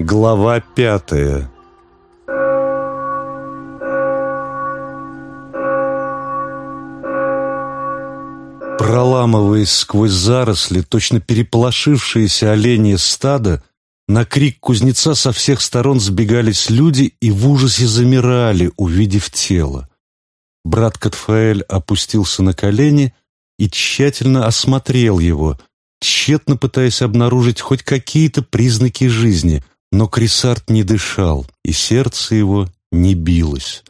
Глава пятая Проламываясь сквозь заросли, точно переполошившиеся оленье стадо, на крик кузнеца со всех сторон сбегались люди и в ужасе замирали, увидев тело. Брат Катфаэль опустился на колени и тщательно осмотрел его, тщетно пытаясь обнаружить хоть какие-то признаки жизни, но Крисарт не дышал, и сердце его не билось.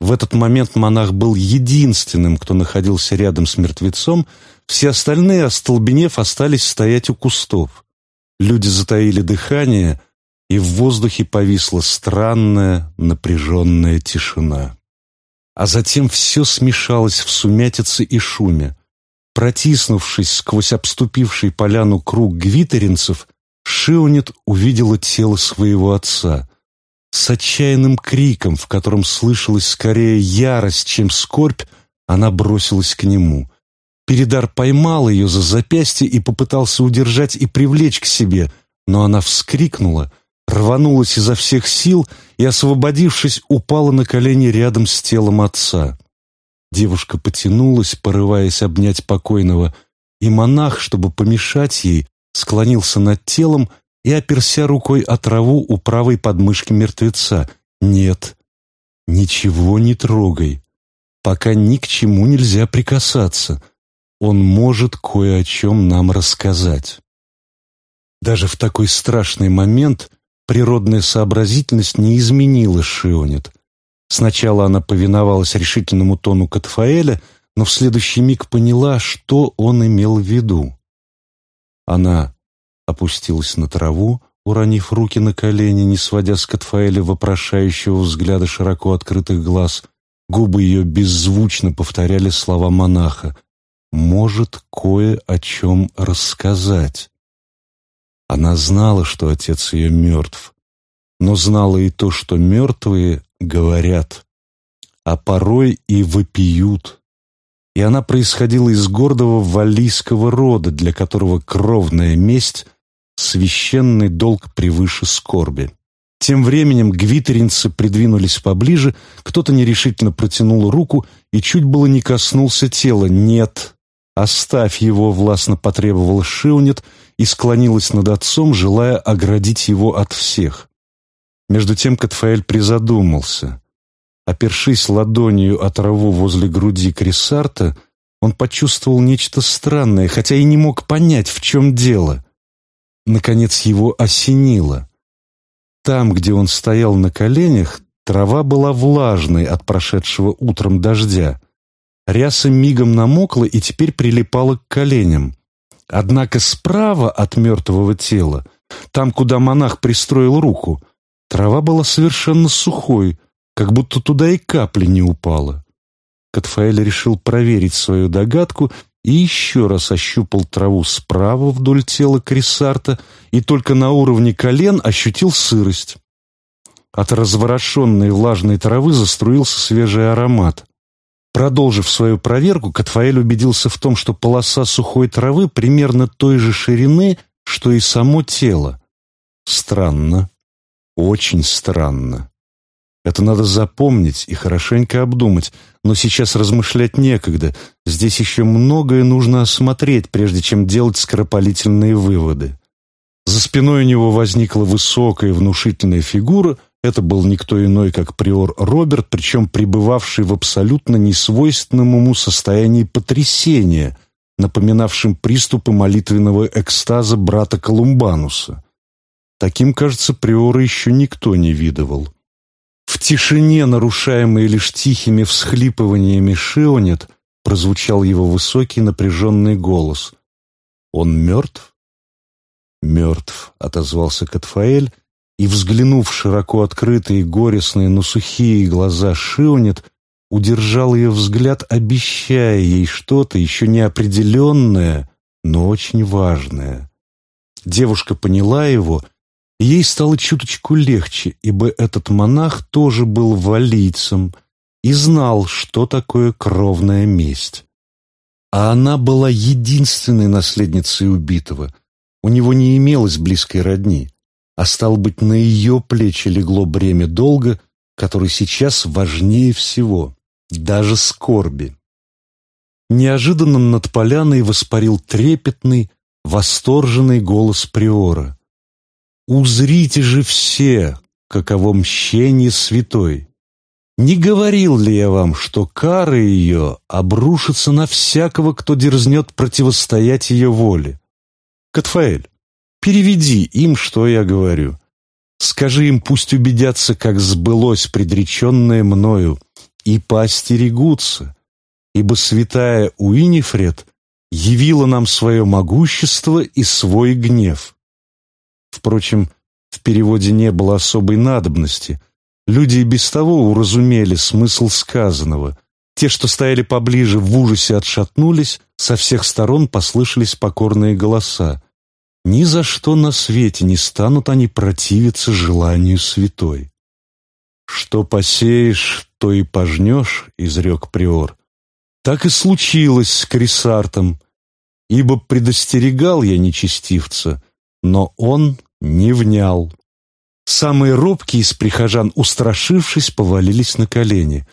В этот момент монах был единственным, кто находился рядом с мертвецом, все остальные, остолбенев, остались стоять у кустов. Люди затаили дыхание, и в воздухе повисла странная напряженная тишина. А затем все смешалось в сумятице и шуме. Протиснувшись сквозь обступивший поляну круг гвитеринцев, Шионет увидела тело своего отца. С отчаянным криком, в котором слышалась скорее ярость, чем скорбь, она бросилась к нему. Передар поймал ее за запястье и попытался удержать и привлечь к себе, но она вскрикнула, рванулась изо всех сил и, освободившись, упала на колени рядом с телом отца. Девушка потянулась, порываясь обнять покойного, и монах, чтобы помешать ей, склонился над телом и, оперся рукой о траву у правой подмышки мертвеца. «Нет, ничего не трогай. Пока ни к чему нельзя прикасаться. Он может кое о чем нам рассказать». Даже в такой страшный момент природная сообразительность не изменила Шионет. Сначала она повиновалась решительному тону Катфаэля, но в следующий миг поняла, что он имел в виду. Она опустилась на траву, уронив руки на колени, не сводя с Катфаэля вопрошающего взгляда широко открытых глаз. Губы ее беззвучно повторяли слова монаха. «Может кое о чем рассказать». Она знала, что отец ее мертв, но знала и то, что мертвые говорят, а порой и вопиют. И она происходила из гордого валлийского рода, для которого кровная месть — священный долг превыше скорби. Тем временем гвитеринцы придвинулись поближе, кто-то нерешительно протянул руку и чуть было не коснулся тела. «Нет, оставь его», — властно потребовал Шиунет и склонилась над отцом, желая оградить его от всех. Между тем Катфаэль призадумался. Опершись ладонью о траву возле груди Крисарта, он почувствовал нечто странное, хотя и не мог понять, в чем дело. Наконец его осенило. Там, где он стоял на коленях, трава была влажной от прошедшего утром дождя. Ряса мигом намокла и теперь прилипала к коленям. Однако справа от мертвого тела, там, куда монах пристроил руку, Трава была совершенно сухой, как будто туда и капли не упало. Катфаэль решил проверить свою догадку и еще раз ощупал траву справа вдоль тела Крисарта и только на уровне колен ощутил сырость. От разворошенной влажной травы заструился свежий аромат. Продолжив свою проверку, Катфаэль убедился в том, что полоса сухой травы примерно той же ширины, что и само тело. Странно. Очень странно. Это надо запомнить и хорошенько обдумать, но сейчас размышлять некогда. Здесь еще многое нужно осмотреть, прежде чем делать скоропалительные выводы. За спиной у него возникла высокая внушительная фигура. Это был никто иной, как приор Роберт, причем пребывавший в абсолютно несвойственном ему состоянии потрясения, напоминавшем приступы молитвенного экстаза брата Колумбануса. Таким, кажется, приора еще никто не видывал. В тишине, нарушаемой лишь тихими всхлипываниями Шионет, прозвучал его высокий напряженный голос. «Он мертв?» «Мертв», — отозвался Катфаэль, и, взглянув широко открытые, горестные, но сухие глаза Шионет, удержал ее взгляд, обещая ей что-то еще неопределенное, но очень важное. Девушка поняла его Ей стало чуточку легче, ибо этот монах тоже был валийцем и знал, что такое кровная месть. А она была единственной наследницей убитого. У него не имелось близкой родни. а стал быть, на ее плечи легло бремя долга, который сейчас важнее всего, даже скорби. Неожиданно над поляной воспарил трепетный, восторженный голос приора. «Узрите же все, каково мщение святой! Не говорил ли я вам, что кара ее обрушится на всякого, кто дерзнет противостоять ее воле? Катфаэль, переведи им, что я говорю. Скажи им, пусть убедятся, как сбылось предреченное мною, и поостерегутся, ибо святая Уинифред явила нам свое могущество и свой гнев. Впрочем, в переводе не было особой надобности. Люди и без того уразумели смысл сказанного. Те, что стояли поближе, в ужасе отшатнулись, со всех сторон послышались покорные голоса. Ни за что на свете не станут они противиться желанию святой. «Что посеешь, то и пожнешь», — изрек приор. Так и случилось с Крисартом, ибо предостерегал я нечестивца, но он не внял. Самые робкие из прихожан, устрашившись, повалились на колени.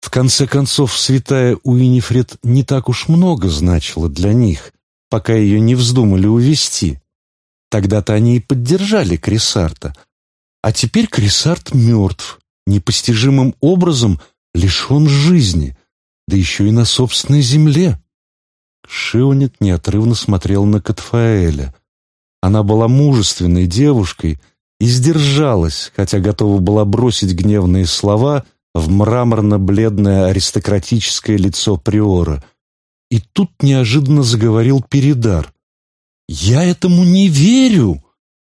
В конце концов, святая Уинифред не так уж много значила для них, пока ее не вздумали увести. Тогда-то они и поддержали Крисарта. А теперь Крисарт мертв, непостижимым образом лишен жизни, да еще и на собственной земле. Шионет неотрывно смотрел на Катфаэля. Она была мужественной девушкой и сдержалась, хотя готова была бросить гневные слова в мраморно-бледное аристократическое лицо Приора. И тут неожиданно заговорил Передар. «Я этому не верю!»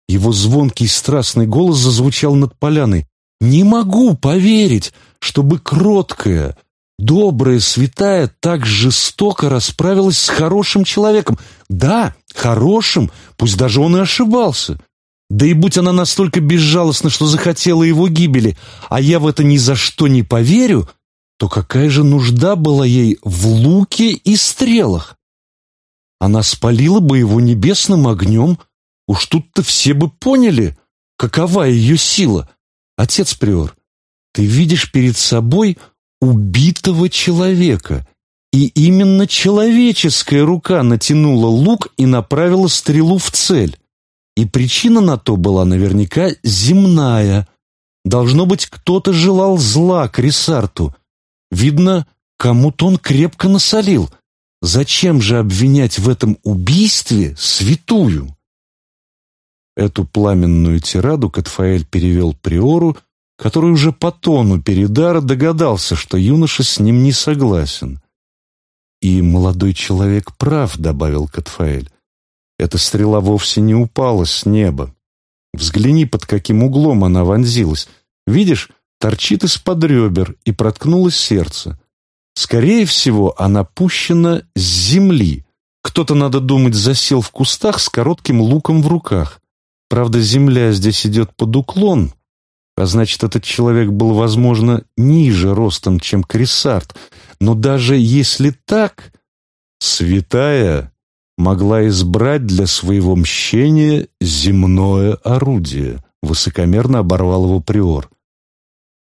Его звонкий страстный голос зазвучал над поляной. «Не могу поверить, чтобы кроткая, добрая, святая так жестоко расправилась с хорошим человеком. Да, хорошим, пусть даже он и ошибался. Да и будь она настолько безжалостна, что захотела его гибели, а я в это ни за что не поверю, то какая же нужда была ей в луке и стрелах? Она спалила бы его небесным огнем, уж тут-то все бы поняли, какова ее сила. Отец Приор, ты видишь перед собой убитого человека, и именно человеческая рука натянула лук и направила стрелу в цель. И причина на то была наверняка земная. Должно быть, кто-то желал зла Крисарту. Видно, кому-то он крепко насолил. Зачем же обвинять в этом убийстве святую? Эту пламенную тираду Катфаэль перевел Приору который уже по тону Передара догадался, что юноша с ним не согласен. «И молодой человек прав», — добавил Катфаэль. «Эта стрела вовсе не упала с неба. Взгляни, под каким углом она вонзилась. Видишь, торчит из-под ребер и проткнулось сердце. Скорее всего, она пущена с земли. Кто-то, надо думать, засел в кустах с коротким луком в руках. Правда, земля здесь идет под уклон, а значит, этот человек был, возможно, ниже ростом, чем Крисарт. Но даже если так, святая могла избрать для своего мщения земное орудие, высокомерно оборвал его приор.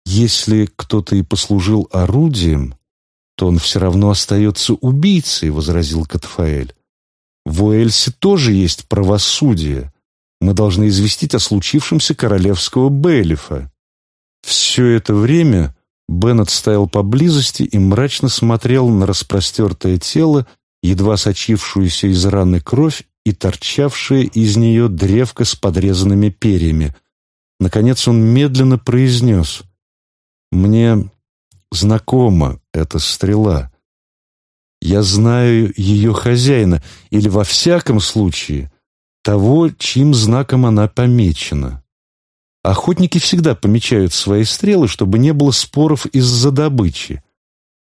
Если кто-то и послужил орудием, то он все равно остается убийцей, возразил Катфаэль. В Уэльсе тоже есть правосудие, мы должны известить о случившемся королевского Бейлифа. Все это время Беннет стоял поблизости и мрачно смотрел на распростертое тело, едва сочившуюся из раны кровь и торчавшее из нее древко с подрезанными перьями. Наконец он медленно произнес «Мне знакома эта стрела. Я знаю ее хозяина, или во всяком случае того, чьим знаком она помечена. Охотники всегда помечают свои стрелы, чтобы не было споров из-за добычи.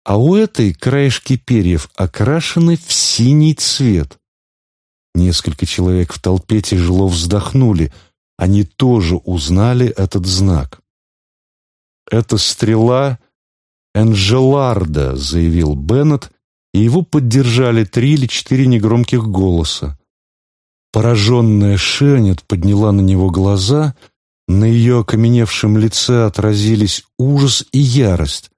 А у этой краешки перьев окрашены в синий цвет. Несколько человек в толпе тяжело вздохнули. Они тоже узнали этот знак. «Это стрела Энджеларда», — заявил Беннет, и его поддержали три или четыре негромких голоса. Пораженная Шенет подняла на него глаза, на ее окаменевшем лице отразились ужас и ярость.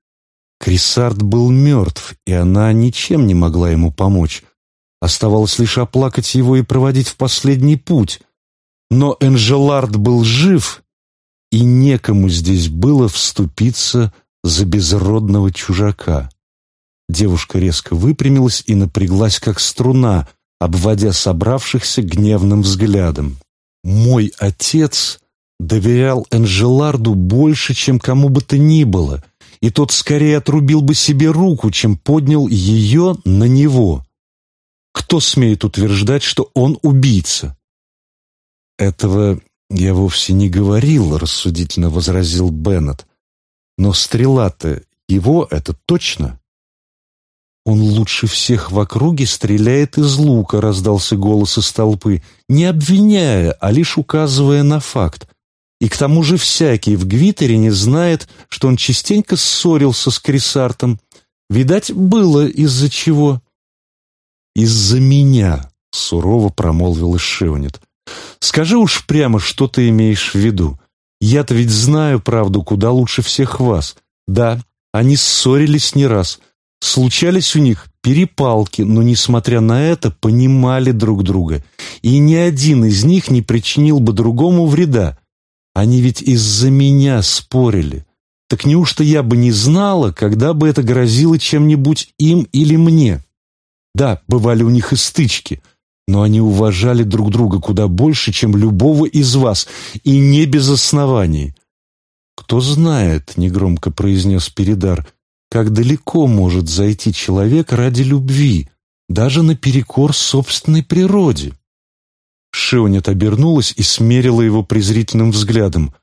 Крисард был мертв, и она ничем не могла ему помочь. Оставалось лишь оплакать его и проводить в последний путь. Но Энжелард был жив, и некому здесь было вступиться за безродного чужака. Девушка резко выпрямилась и напряглась, как струна, обводя собравшихся гневным взглядом. «Мой отец доверял Энжеларду больше, чем кому бы то ни было, и тот скорее отрубил бы себе руку, чем поднял ее на него. Кто смеет утверждать, что он убийца?» «Этого я вовсе не говорил», — рассудительно возразил Беннет. «Но стрела-то его, это точно?» «Он лучше всех в округе стреляет из лука», — раздался голос из толпы, не обвиняя, а лишь указывая на факт. И к тому же всякий в Гвитере не знает, что он частенько ссорился с Крисартом. Видать, было из-за чего. «Из-за меня», — сурово промолвил Ишеонет. «Скажи уж прямо, что ты имеешь в виду. Я-то ведь знаю правду куда лучше всех вас. Да, они ссорились не раз». Случались у них перепалки, но, несмотря на это, понимали друг друга, и ни один из них не причинил бы другому вреда. Они ведь из-за меня спорили. Так неужто я бы не знала, когда бы это грозило чем-нибудь им или мне? Да, бывали у них и стычки, но они уважали друг друга куда больше, чем любого из вас, и не без оснований. «Кто знает», — негромко произнес Передар, — как далеко может зайти человек ради любви, даже наперекор собственной природе. Шеонет обернулась и смерила его презрительным взглядом.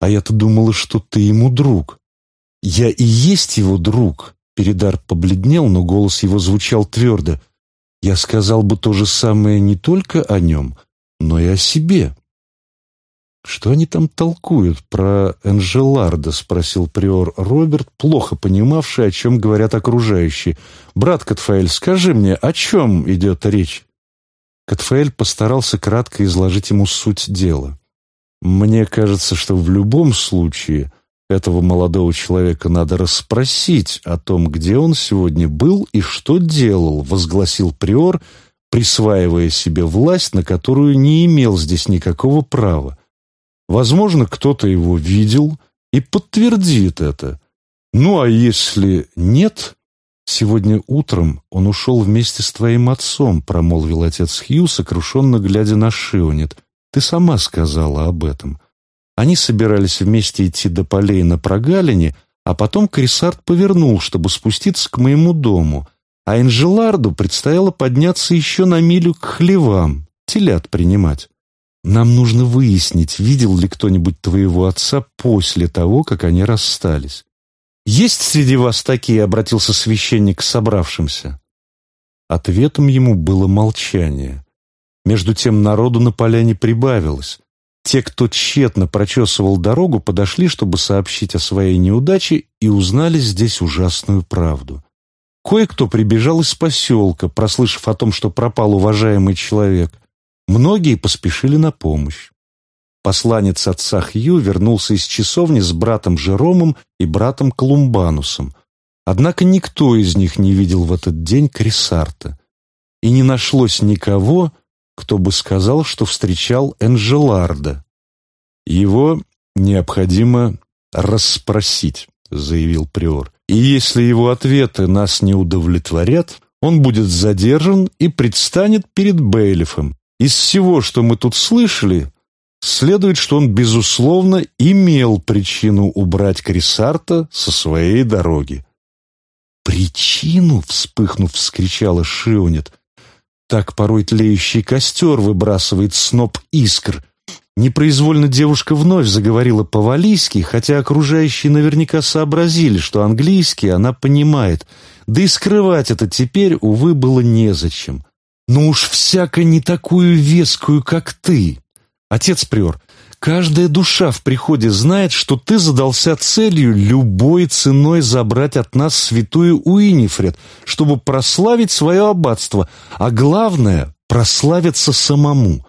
«А я-то думала, что ты ему друг». «Я и есть его друг», — Передар побледнел, но голос его звучал твердо. «Я сказал бы то же самое не только о нем, но и о себе». «Что они там толкуют про Энжеларда?» — спросил приор Роберт, плохо понимавший, о чем говорят окружающие. «Брат Катфаэль, скажи мне, о чем идет речь?» Катфаэль постарался кратко изложить ему суть дела. «Мне кажется, что в любом случае этого молодого человека надо расспросить о том, где он сегодня был и что делал», — возгласил приор, присваивая себе власть, на которую не имел здесь никакого права. Возможно, кто-то его видел и подтвердит это. Ну, а если нет, сегодня утром он ушел вместе с твоим отцом, промолвил отец Хью, сокрушенно глядя на Шионет. Ты сама сказала об этом. Они собирались вместе идти до полей на прогалине, а потом Крисард повернул, чтобы спуститься к моему дому, а Энжеларду предстояло подняться еще на милю к хлевам, телят принимать. Нам нужно выяснить, видел ли кто-нибудь твоего отца после того, как они расстались. Есть среди вас такие, обратился священник к собравшимся. Ответом ему было молчание. Между тем народу на поляне прибавилось. Те, кто тщетно прочесывал дорогу, подошли, чтобы сообщить о своей неудаче, и узнали здесь ужасную правду. Кое-кто прибежал из поселка, прослышав о том, что пропал уважаемый человек. Многие поспешили на помощь. Посланец отца Хью вернулся из часовни с братом Жеромом и братом Колумбанусом. Однако никто из них не видел в этот день Крисарта. И не нашлось никого, кто бы сказал, что встречал Энжеларда. «Его необходимо расспросить», — заявил приор. «И если его ответы нас не удовлетворят, он будет задержан и предстанет перед Бейлифом, из всего, что мы тут слышали, следует, что он, безусловно, имел причину убрать Крисарта со своей дороги. «Причину?» — вспыхнув, вскричала Шионет. Так порой тлеющий костер выбрасывает сноп искр. Непроизвольно девушка вновь заговорила по-валийски, хотя окружающие наверняка сообразили, что английский она понимает, да и скрывать это теперь, увы, было незачем. Но уж всяко не такую вескую, как ты. Отец Приор, каждая душа в приходе знает, что ты задался целью любой ценой забрать от нас святую Уинифред, чтобы прославить свое аббатство, а главное — прославиться самому.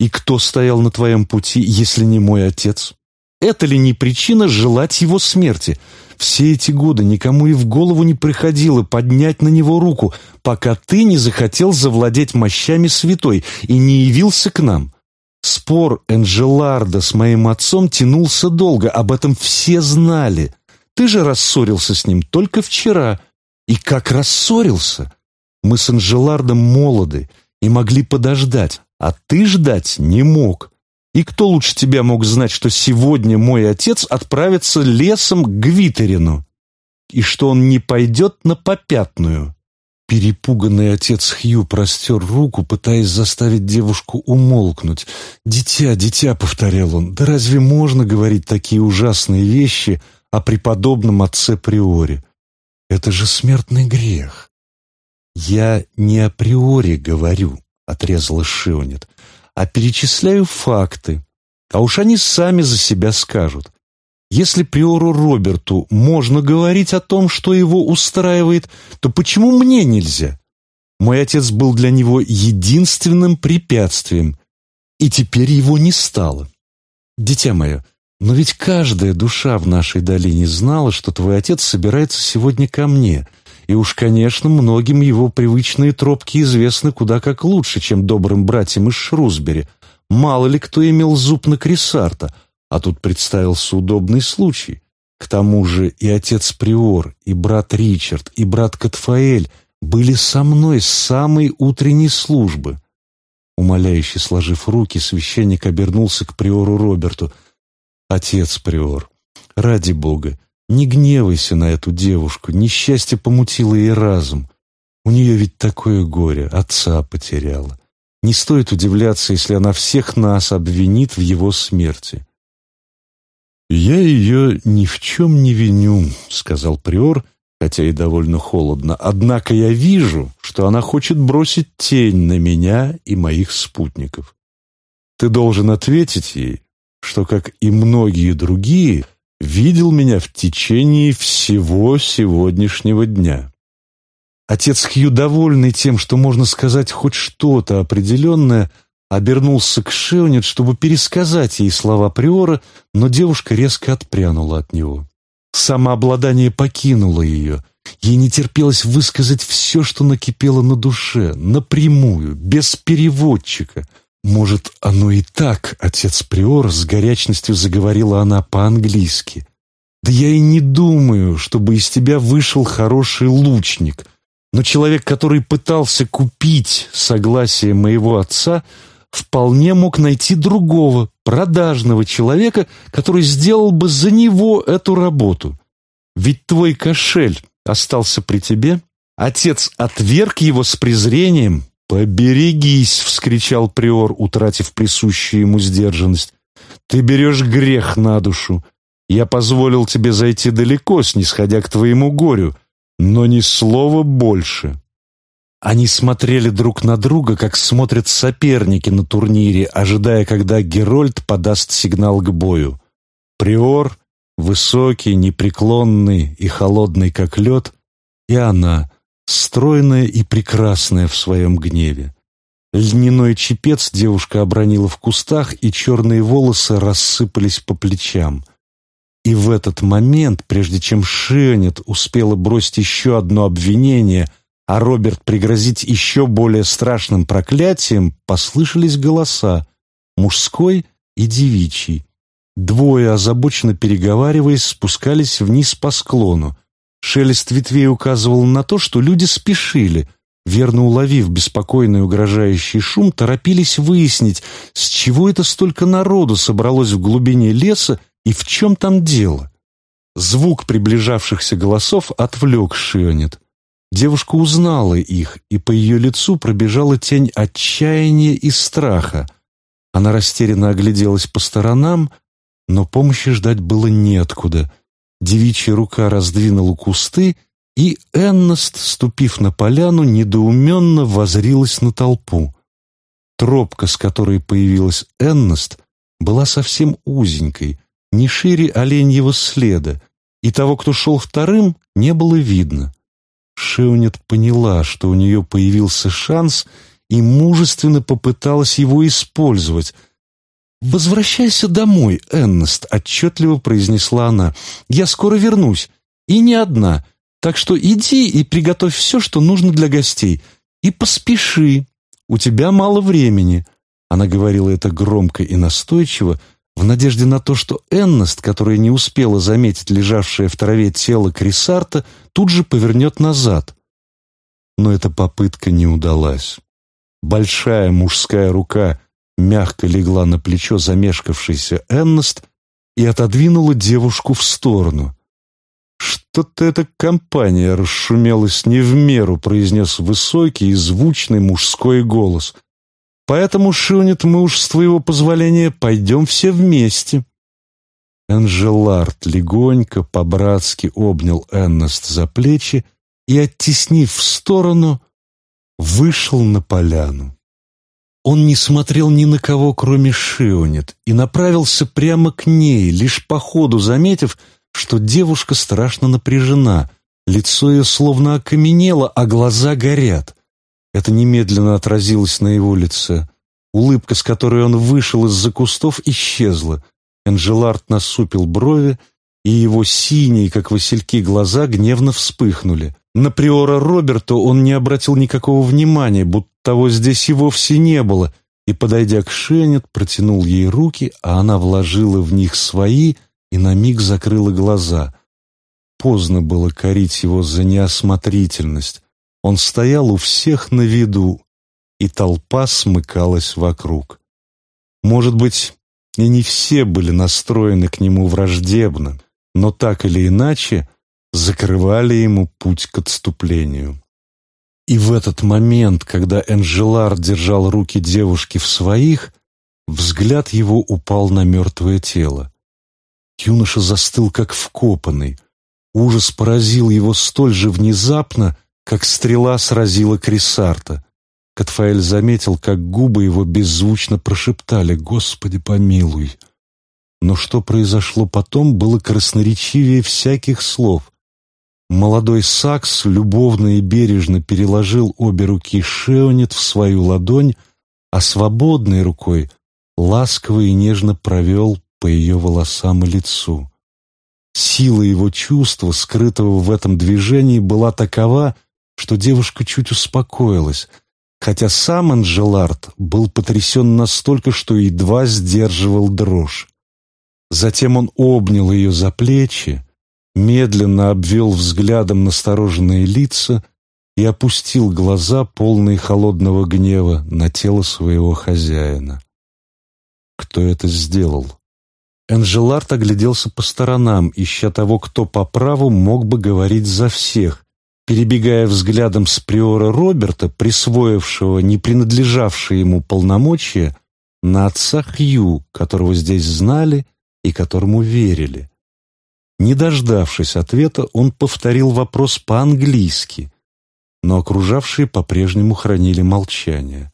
И кто стоял на твоем пути, если не мой отец? Это ли не причина желать его смерти? Все эти годы никому и в голову не приходило поднять на него руку, пока ты не захотел завладеть мощами святой и не явился к нам. Спор Энджеларда с моим отцом тянулся долго, об этом все знали. Ты же рассорился с ним только вчера. И как рассорился? Мы с Анжелардом молоды и могли подождать, а ты ждать не мог. И кто лучше тебя мог знать, что сегодня мой отец отправится лесом к Гвитерину, и что он не пойдет на попятную?» Перепуганный отец Хью простер руку, пытаясь заставить девушку умолкнуть. «Дитя, дитя», — повторял он, — «да разве можно говорить такие ужасные вещи о преподобном отце Приоре? Это же смертный грех». «Я не априори говорю», — отрезала Шионет а перечисляю факты. А уж они сами за себя скажут. Если приору Роберту можно говорить о том, что его устраивает, то почему мне нельзя? Мой отец был для него единственным препятствием, и теперь его не стало. Дитя мое, но ведь каждая душа в нашей долине знала, что твой отец собирается сегодня ко мне — и уж, конечно, многим его привычные тропки известны куда как лучше, чем добрым братьям из Шрусбери. Мало ли кто имел зуб на Крисарта, а тут представился удобный случай. К тому же и отец Приор, и брат Ричард, и брат Катфаэль были со мной с самой утренней службы. Умоляюще сложив руки, священник обернулся к Приору Роберту. «Отец Приор, ради Бога, не гневайся на эту девушку, несчастье помутило ей разум. У нее ведь такое горе, отца потеряла. Не стоит удивляться, если она всех нас обвинит в его смерти. «Я ее ни в чем не виню», — сказал Приор, хотя и довольно холодно. «Однако я вижу, что она хочет бросить тень на меня и моих спутников. Ты должен ответить ей, что, как и многие другие, — видел меня в течение всего сегодняшнего дня. Отец Хью, довольный тем, что можно сказать хоть что-то определенное, обернулся к Шеонет, чтобы пересказать ей слова Приора, но девушка резко отпрянула от него. Самообладание покинуло ее. Ей не терпелось высказать все, что накипело на душе, напрямую, без переводчика — «Может, оно и так, отец Приор», — с горячностью заговорила она по-английски. «Да я и не думаю, чтобы из тебя вышел хороший лучник. Но человек, который пытался купить согласие моего отца, вполне мог найти другого, продажного человека, который сделал бы за него эту работу. Ведь твой кошель остался при тебе, отец отверг его с презрением, «Поберегись!» — вскричал приор, утратив присущую ему сдержанность. «Ты берешь грех на душу. Я позволил тебе зайти далеко, снисходя к твоему горю, но ни слова больше». Они смотрели друг на друга, как смотрят соперники на турнире, ожидая, когда Герольд подаст сигнал к бою. Приор, высокий, непреклонный и холодный, как лед, и она, стройная и прекрасная в своем гневе. Льняной чепец девушка обронила в кустах, и черные волосы рассыпались по плечам. И в этот момент, прежде чем Шенет успела бросить еще одно обвинение, а Роберт пригрозить еще более страшным проклятием, послышались голоса, мужской и девичий. Двое, озабоченно переговариваясь, спускались вниз по склону. Шелест ветвей указывал на то, что люди спешили, верно уловив беспокойный угрожающий шум, торопились выяснить, с чего это столько народу собралось в глубине леса и в чем там дело. Звук приближавшихся голосов отвлек Шионет. Девушка узнала их, и по ее лицу пробежала тень отчаяния и страха. Она растерянно огляделась по сторонам, но помощи ждать было неоткуда — Девичья рука раздвинула кусты, и Энност, ступив на поляну, недоуменно возрилась на толпу. Тропка, с которой появилась Энност, была совсем узенькой, не шире оленьего следа, и того, кто шел вторым, не было видно. Шеунет поняла, что у нее появился шанс, и мужественно попыталась его использовать. «Возвращайся домой, Эннест», — отчетливо произнесла она. «Я скоро вернусь, и не одна, так что иди и приготовь все, что нужно для гостей, и поспеши, у тебя мало времени». Она говорила это громко и настойчиво, в надежде на то, что Эннест, которая не успела заметить лежавшее в траве тело Крисарта, тут же повернет назад. Но эта попытка не удалась. Большая мужская рука мягко легла на плечо замешкавшейся Эннест и отодвинула девушку в сторону. «Что-то эта компания расшумелась не в меру», произнес высокий и звучный мужской голос — Поэтому, Шунит, мы уж с твоего позволения пойдем все вместе». Энжелард легонько, по-братски обнял Эннест за плечи и, оттеснив в сторону, вышел на поляну. Он не смотрел ни на кого, кроме Шионет, и направился прямо к ней, лишь по ходу заметив, что девушка страшно напряжена, лицо ее словно окаменело, а глаза горят. Это немедленно отразилось на его лице. Улыбка, с которой он вышел из-за кустов, исчезла. Энжелард насупил брови, и его синие, как васильки, глаза гневно вспыхнули. На приора Роберта он не обратил никакого внимания, будто того здесь и вовсе не было, и, подойдя к Шенет, протянул ей руки, а она вложила в них свои и на миг закрыла глаза. Поздно было корить его за неосмотрительность. Он стоял у всех на виду, и толпа смыкалась вокруг. Может быть, и не все были настроены к нему враждебно, но так или иначе закрывали ему путь к отступлению. И в этот момент, когда Энжелар держал руки девушки в своих, взгляд его упал на мертвое тело. Юноша застыл, как вкопанный. Ужас поразил его столь же внезапно, как стрела сразила Крисарта. Катфаэль заметил, как губы его беззвучно прошептали «Господи, помилуй!». Но что произошло потом, было красноречивее всяких слов. Молодой Сакс любовно и бережно переложил обе руки Шеонет в свою ладонь, а свободной рукой ласково и нежно провел по ее волосам и лицу. Сила его чувства, скрытого в этом движении, была такова, что девушка чуть успокоилась, хотя сам Анжелард был потрясен настолько, что едва сдерживал дрожь. Затем он обнял ее за плечи, медленно обвел взглядом настороженные лица и опустил глаза, полные холодного гнева, на тело своего хозяина. Кто это сделал? Энжелард огляделся по сторонам, ища того, кто по праву мог бы говорить за всех, перебегая взглядом с приора Роберта, присвоившего не принадлежавшие ему полномочия, на отца Хью, которого здесь знали и которому верили. Не дождавшись ответа, он повторил вопрос по-английски, но окружавшие по-прежнему хранили молчание.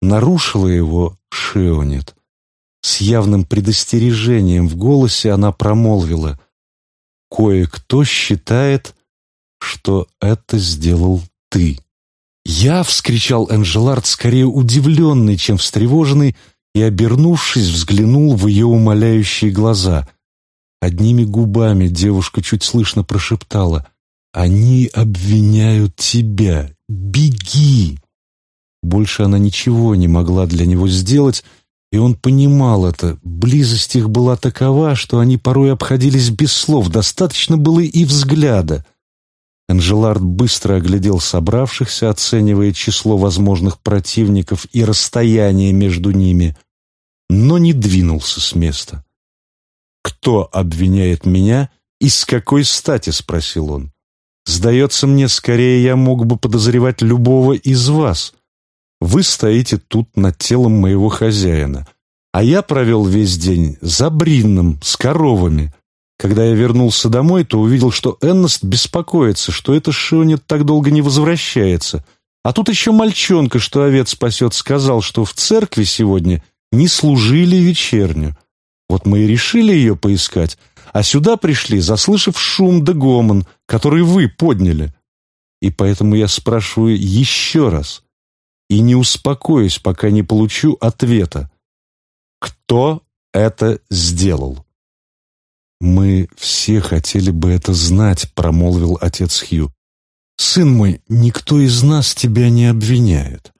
Нарушила его Шеонет. С явным предостережением в голосе она промолвила «Кое-кто считает, что это сделал ты». «Я!» — вскричал Энжелард, скорее удивленный, чем встревоженный, и, обернувшись, взглянул в ее умоляющие глаза. Одними губами девушка чуть слышно прошептала «Они обвиняют тебя! Беги!» Больше она ничего не могла для него сделать, и он понимал это. Близость их была такова, что они порой обходились без слов, достаточно было и взгляда. Анжелард быстро оглядел собравшихся, оценивая число возможных противников и расстояние между ними, но не двинулся с места. «Кто обвиняет меня и с какой стати?» — спросил он. «Сдается мне, скорее я мог бы подозревать любого из вас. Вы стоите тут над телом моего хозяина, а я провел весь день за Бринном, с коровами, когда я вернулся домой, то увидел, что Эннест беспокоится, что эта Шионет так долго не возвращается. А тут еще мальчонка, что овец спасет, сказал, что в церкви сегодня не служили вечерню. Вот мы и решили ее поискать, а сюда пришли, заслышав шум да гомон, который вы подняли. И поэтому я спрашиваю еще раз. и не успокоюсь, пока не получу ответа. Кто это сделал? «Мы все хотели бы это знать», — промолвил отец Хью. «Сын мой, никто из нас тебя не обвиняет.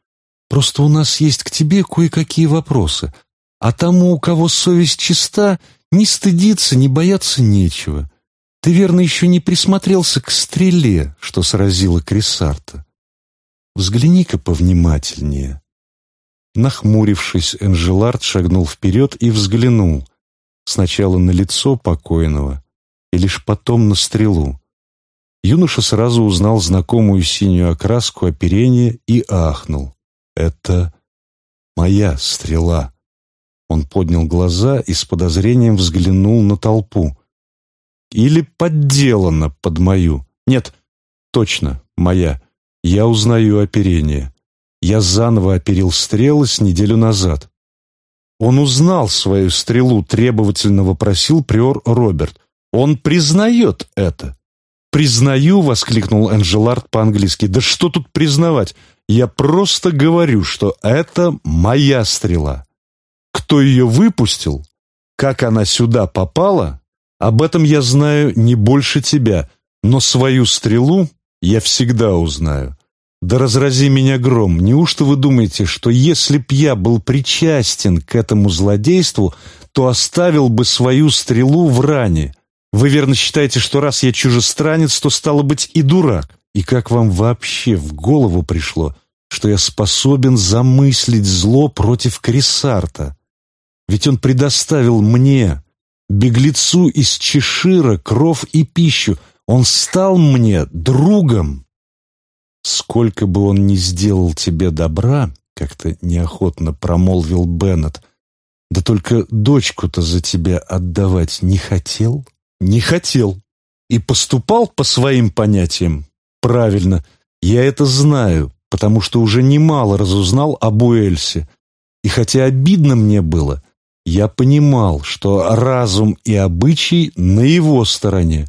Просто у нас есть к тебе кое-какие вопросы, а тому, у кого совесть чиста, ни стыдиться, ни бояться нечего. Ты, верно, еще не присмотрелся к стреле, что сразила Крисарта. Взгляни-ка повнимательнее». Нахмурившись, Энжелард шагнул вперед и взглянул, сначала на лицо покойного и лишь потом на стрелу. Юноша сразу узнал знакомую синюю окраску оперения и ахнул. «Это моя стрела». Он поднял глаза и с подозрением взглянул на толпу. «Или подделана под мою. Нет, точно, моя. Я узнаю оперение. Я заново оперил стрелы с неделю назад. Он узнал свою стрелу, требовательно вопросил приор Роберт. Он признает это. «Признаю», — воскликнул Энджелард по-английски. «Да что тут признавать? Я просто говорю, что это моя стрела. Кто ее выпустил, как она сюда попала, об этом я знаю не больше тебя, но свою стрелу я всегда узнаю. Да разрази меня гром, неужто вы думаете, что если б я был причастен к этому злодейству, то оставил бы свою стрелу в ране? Вы верно считаете, что раз я чужестранец, то стало быть и дурак? И как вам вообще в голову пришло, что я способен замыслить зло против Крисарта? Ведь он предоставил мне, беглецу из Чешира, кров и пищу. Он стал мне другом. «Сколько бы он ни сделал тебе добра», — как-то неохотно промолвил Беннет, «да только дочку-то за тебя отдавать не хотел?» «Не хотел. И поступал по своим понятиям. Правильно, я это знаю, потому что уже немало разузнал об Уэльсе. И хотя обидно мне было, я понимал, что разум и обычай на его стороне,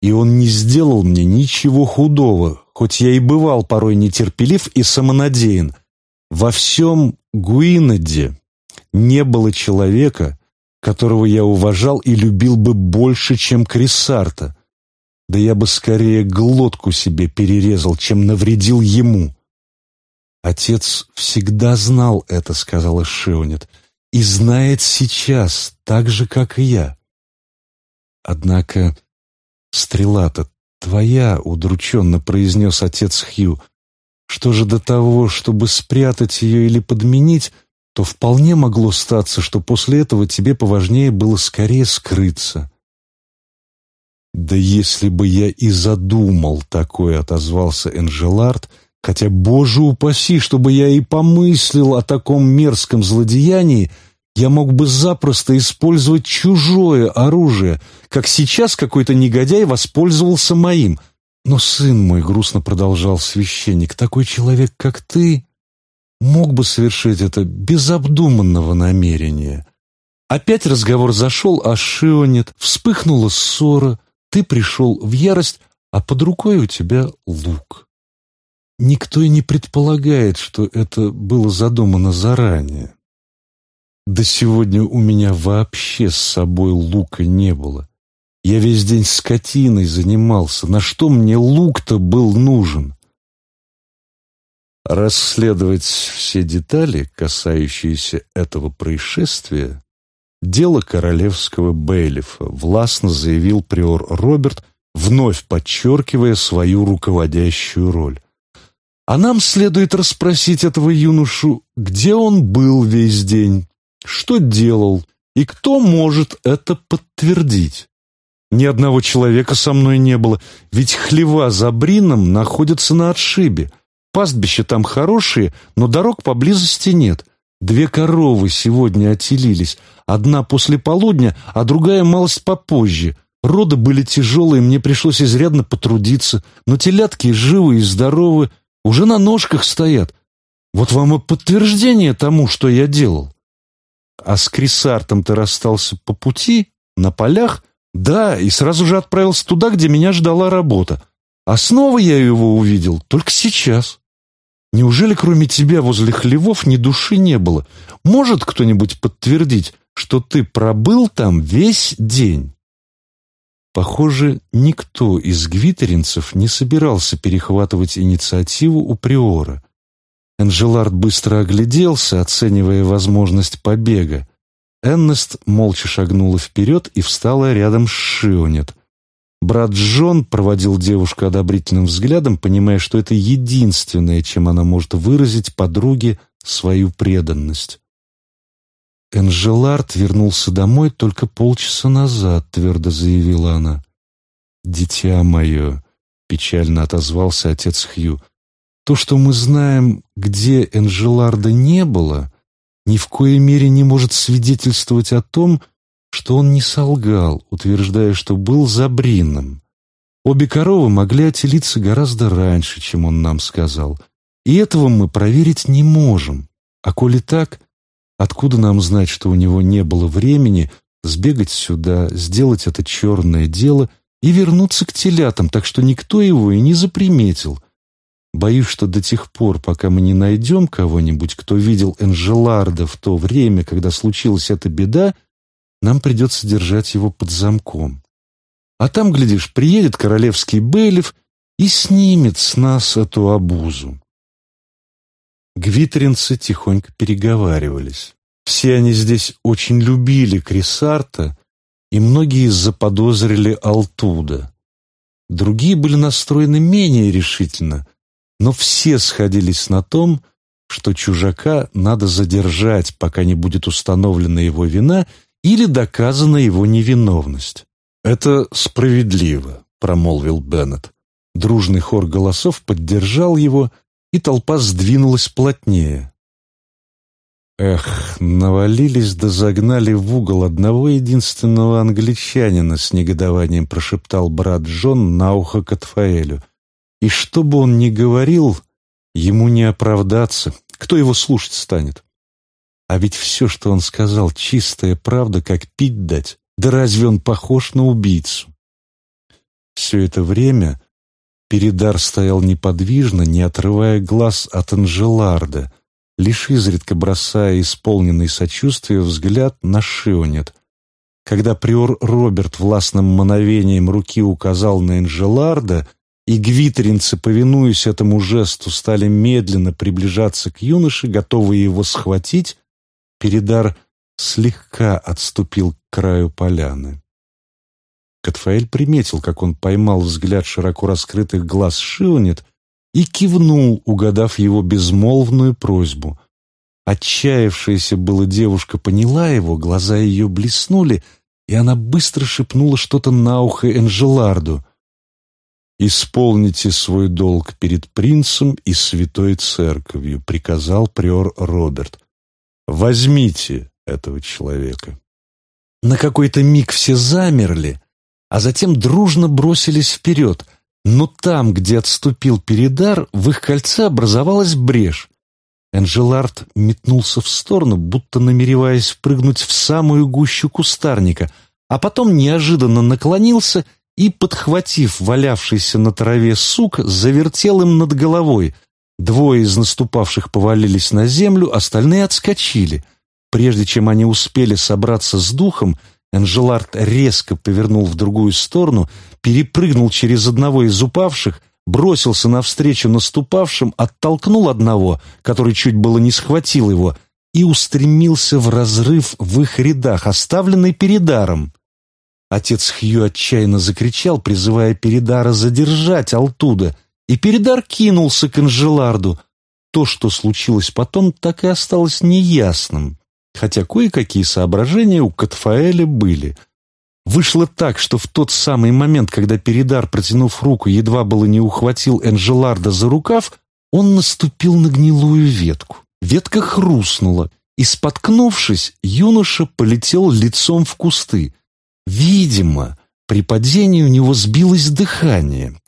и он не сделал мне ничего худого, хоть я и бывал порой нетерпелив и самонадеян. Во всем Гуинаде не было человека, которого я уважал и любил бы больше, чем Крисарта. Да я бы скорее глотку себе перерезал, чем навредил ему. «Отец всегда знал это», — сказала Шеонет, — «и знает сейчас, так же, как и я». Однако стрела-то «Твоя», — удрученно произнес отец Хью. «Что же до того, чтобы спрятать ее или подменить, то вполне могло статься, что после этого тебе поважнее было скорее скрыться». «Да если бы я и задумал такое», — отозвался Энжелард, «хотя, боже упаси, чтобы я и помыслил о таком мерзком злодеянии, — я мог бы запросто использовать чужое оружие, как сейчас какой-то негодяй воспользовался моим. Но, сын мой, грустно продолжал священник, такой человек, как ты, мог бы совершить это без обдуманного намерения. Опять разговор зашел о Шионет, вспыхнула ссора, ты пришел в ярость, а под рукой у тебя лук. Никто и не предполагает, что это было задумано заранее. Да сегодня у меня вообще с собой лука не было. Я весь день скотиной занимался. На что мне лук-то был нужен? Расследовать все детали, касающиеся этого происшествия, дело королевского бейлифа, властно заявил приор Роберт, вновь подчеркивая свою руководящую роль. А нам следует расспросить этого юношу, где он был весь день, что делал и кто может это подтвердить. Ни одного человека со мной не было, ведь хлева за Брином находятся на отшибе. Пастбища там хорошие, но дорог поблизости нет. Две коровы сегодня отелились, одна после полудня, а другая малость попозже. Роды были тяжелые, мне пришлось изрядно потрудиться, но телятки живы и здоровы, уже на ножках стоят. Вот вам и подтверждение тому, что я делал. А с Крисартом ты расстался по пути, на полях? Да, и сразу же отправился туда, где меня ждала работа. А снова я его увидел только сейчас. Неужели кроме тебя возле хлевов ни души не было? Может кто-нибудь подтвердить, что ты пробыл там весь день?» Похоже, никто из гвитеринцев не собирался перехватывать инициативу у Приора. Энжелард быстро огляделся, оценивая возможность побега. Эннест молча шагнула вперед и встала рядом с Шионет. Брат Джон проводил девушку одобрительным взглядом, понимая, что это единственное, чем она может выразить подруге свою преданность. «Энжелард вернулся домой только полчаса назад», — твердо заявила она. «Дитя мое», — печально отозвался отец Хью, «то, что мы знаем, где Энжеларда не было, ни в коей мере не может свидетельствовать о том, что он не солгал, утверждая, что был забрином. Обе коровы могли отелиться гораздо раньше, чем он нам сказал, и этого мы проверить не можем. А коли так, Откуда нам знать, что у него не было времени сбегать сюда, сделать это черное дело и вернуться к телятам, так что никто его и не заприметил? Боюсь, что до тех пор, пока мы не найдем кого-нибудь, кто видел Энжеларда в то время, когда случилась эта беда, нам придется держать его под замком. А там, глядишь, приедет королевский бейлиф и снимет с нас эту обузу. Гвитринцы тихонько переговаривались. Все они здесь очень любили Крисарта, и многие заподозрили Алтуда. Другие были настроены менее решительно, но все сходились на том, что чужака надо задержать, пока не будет установлена его вина или доказана его невиновность. «Это справедливо», — промолвил Беннет. Дружный хор голосов поддержал его, и толпа сдвинулась плотнее. Эх, навалились да загнали в угол одного единственного англичанина, с негодованием прошептал брат Джон на ухо Катфаэлю. И что бы он ни говорил, ему не оправдаться. Кто его слушать станет? А ведь все, что он сказал, чистая правда, как пить дать. Да разве он похож на убийцу? Все это время Передар стоял неподвижно, не отрывая глаз от Анжеларда, лишь изредка бросая исполненный сочувствия взгляд на Шионет. Когда приор Роберт властным мановением руки указал на Энжеларда, и гвитеринцы, повинуясь этому жесту, стали медленно приближаться к юноше, готовые его схватить, Передар слегка отступил к краю поляны. Катфаэль приметил, как он поймал взгляд широко раскрытых глаз Шионет и кивнул, угадав его безмолвную просьбу. Отчаявшаяся была девушка поняла его, глаза ее блеснули, и она быстро шепнула что-то на ухо Энжеларду. «Исполните свой долг перед принцем и святой церковью», — приказал приор Роберт. «Возьмите этого человека». На какой-то миг все замерли, а затем дружно бросились вперед — но там, где отступил Передар, в их кольце образовалась брешь. Энжелард метнулся в сторону, будто намереваясь впрыгнуть в самую гущу кустарника, а потом неожиданно наклонился подхватив валявшийся на траве сук, завертел им над головой. Двое из наступавших повалились на землю, остальные отскочили. Прежде чем они успели собраться с духом, Энжелард резко повернул в другую сторону, перепрыгнул через одного из упавших, бросился навстречу наступавшим, оттолкнул одного, который чуть было не схватил его, и устремился в разрыв в их рядах, оставленный Передаром. Отец Хью отчаянно закричал, призывая Передара задержать Алтуда, и Передар кинулся к Анжеларду. То, что случилось потом, так и осталось неясным хотя кое-какие соображения у Катфаэля были. Вышло так, что в тот самый момент, когда Передар, протянув руку, едва было не ухватил Энжеларда за рукав, он наступил на гнилую ветку. Ветка хрустнула, и, споткнувшись, юноша полетел лицом в кусты. Видимо, при падении у него сбилось дыхание.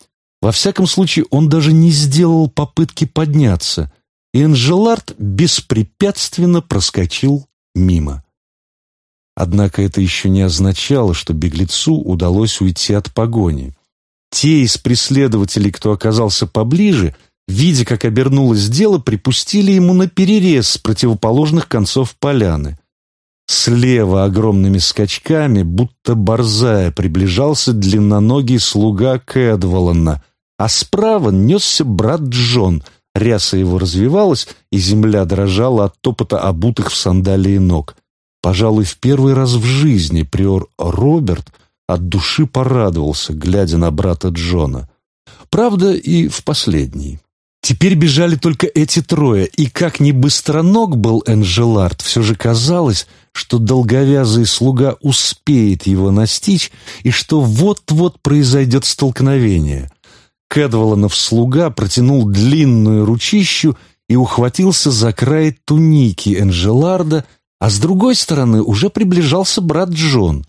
Во всяком случае, он даже не сделал попытки подняться, и Энжелард беспрепятственно проскочил мимо. Однако это еще не означало, что беглецу удалось уйти от погони. Те из преследователей, кто оказался поближе, видя, как обернулось дело, припустили ему на перерез с противоположных концов поляны. Слева огромными скачками, будто борзая, приближался длинноногий слуга Кэдволана, а справа несся брат Джон. Ряса его развивалась, и земля дрожала от топота обутых в сандалии ног. Пожалуй, в первый раз в жизни приор Роберт от души порадовался, глядя на брата Джона. Правда, и в последний. Теперь бежали только эти трое, и как ни быстроног был Энжелард, все же казалось, что долговязый слуга успеет его настичь, и что вот-вот произойдет столкновение. Кэдволанов слуга протянул длинную ручищу и ухватился за край туники Энжеларда, а с другой стороны уже приближался брат Джон.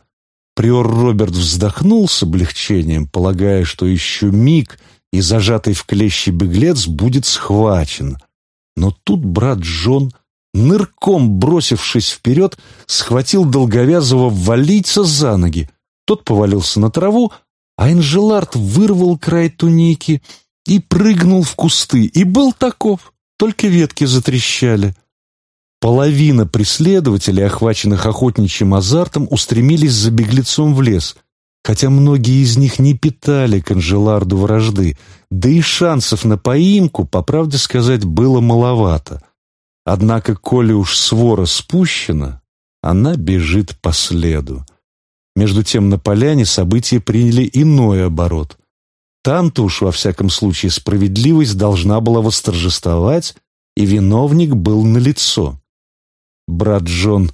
Приор Роберт вздохнул с облегчением, полагая, что еще миг — и зажатый в клещи беглец будет схвачен. Но тут брат Джон, нырком бросившись вперед, схватил долговязого валийца за ноги. Тот повалился на траву, а Энжелард вырвал край туники и прыгнул в кусты. И был таков, только ветки затрещали. Половина преследователей, охваченных охотничьим азартом, устремились за беглецом в лес — хотя многие из них не питали к Анжеларду вражды, да и шансов на поимку, по правде сказать, было маловато. Однако, коли уж свора спущена, она бежит по следу. Между тем на поляне события приняли иной оборот. Там-то уж, во всяком случае, справедливость должна была восторжествовать, и виновник был налицо. Брат Джон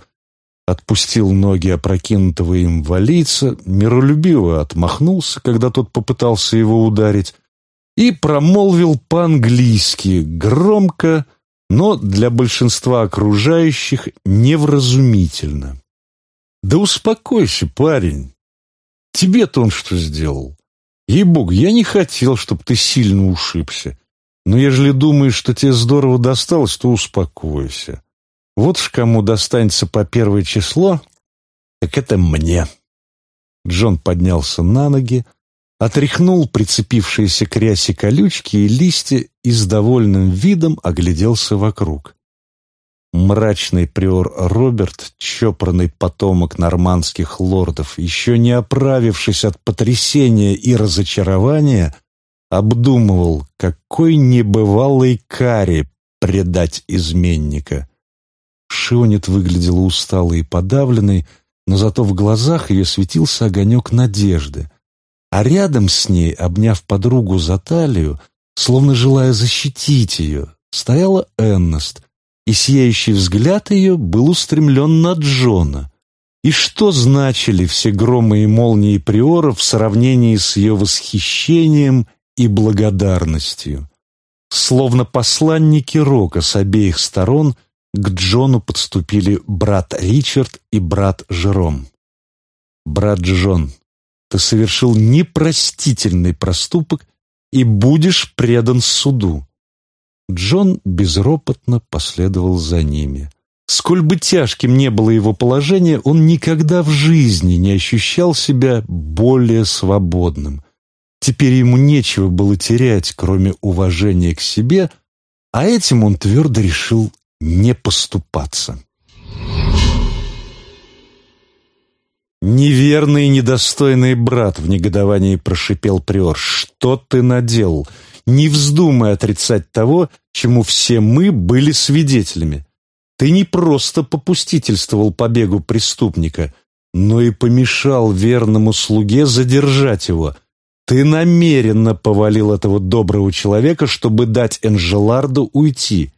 отпустил ноги опрокинутого им валийца, миролюбиво отмахнулся, когда тот попытался его ударить, и промолвил по-английски, громко, но для большинства окружающих невразумительно. «Да успокойся, парень. Тебе-то он что сделал? Ей-богу, я не хотел, чтобы ты сильно ушибся. Но ежели думаешь, что тебе здорово досталось, то успокойся. Вот ж кому достанется по первое число, так это мне. Джон поднялся на ноги, отряхнул прицепившиеся к рясе колючки и листья и с довольным видом огляделся вокруг. Мрачный приор Роберт, чопорный потомок нормандских лордов, еще не оправившись от потрясения и разочарования, обдумывал, какой небывалой каре предать изменника. Шионет выглядела усталой и подавленной, но зато в глазах ее светился огонек надежды. А рядом с ней, обняв подругу за талию, словно желая защитить ее, стояла Эннест, и сияющий взгляд ее был устремлен на Джона. И что значили все громы и молнии Приора в сравнении с ее восхищением и благодарностью? Словно посланники Рока с обеих сторон — к Джону подступили брат Ричард и брат Жером. «Брат Джон, ты совершил непростительный проступок и будешь предан суду». Джон безропотно последовал за ними. Сколь бы тяжким не было его положение, он никогда в жизни не ощущал себя более свободным. Теперь ему нечего было терять, кроме уважения к себе, а этим он твердо решил не поступаться. «Неверный и недостойный брат!» — в негодовании прошипел приор. «Что ты наделал? Не вздумай отрицать того, чему все мы были свидетелями. Ты не просто попустительствовал побегу преступника, но и помешал верному слуге задержать его. Ты намеренно повалил этого доброго человека, чтобы дать Энжеларду уйти.